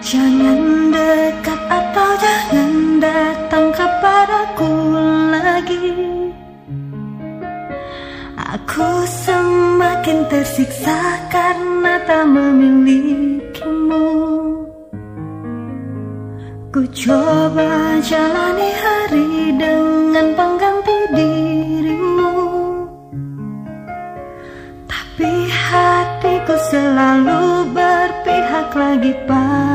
Jangan dekat atau jangan datang kepadaku lagi. Aku semakin tersiksa karena tak memilikimu. Ku coba jalani hari dengan pengganti dirimu. Tapi hatiku selalu berpihak lagi padamu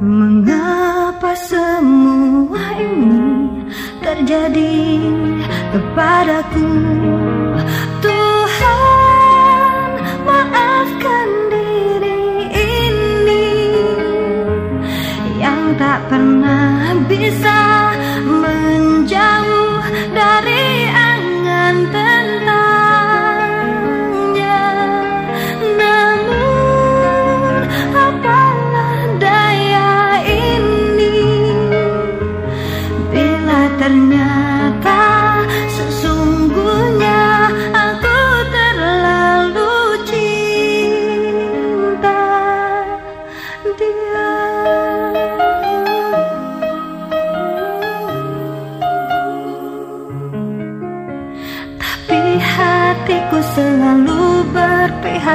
Mengapa semua ini terjadi kepadaku? Tuhan maafkan diri ini Yang tak pernah bisa menjauh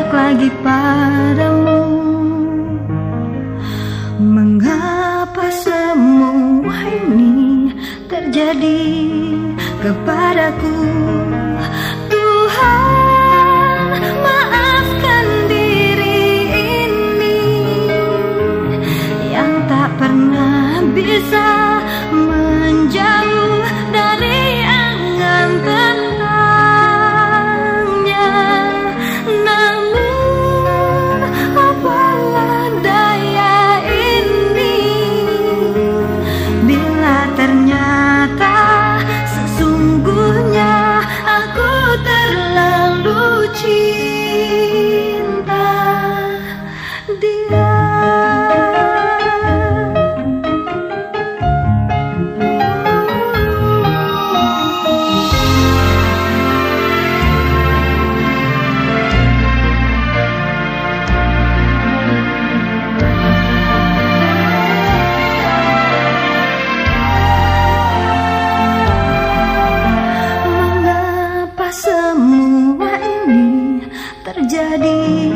lagi padamu. Mengapa semua ini terjadi kepadaku Jadi.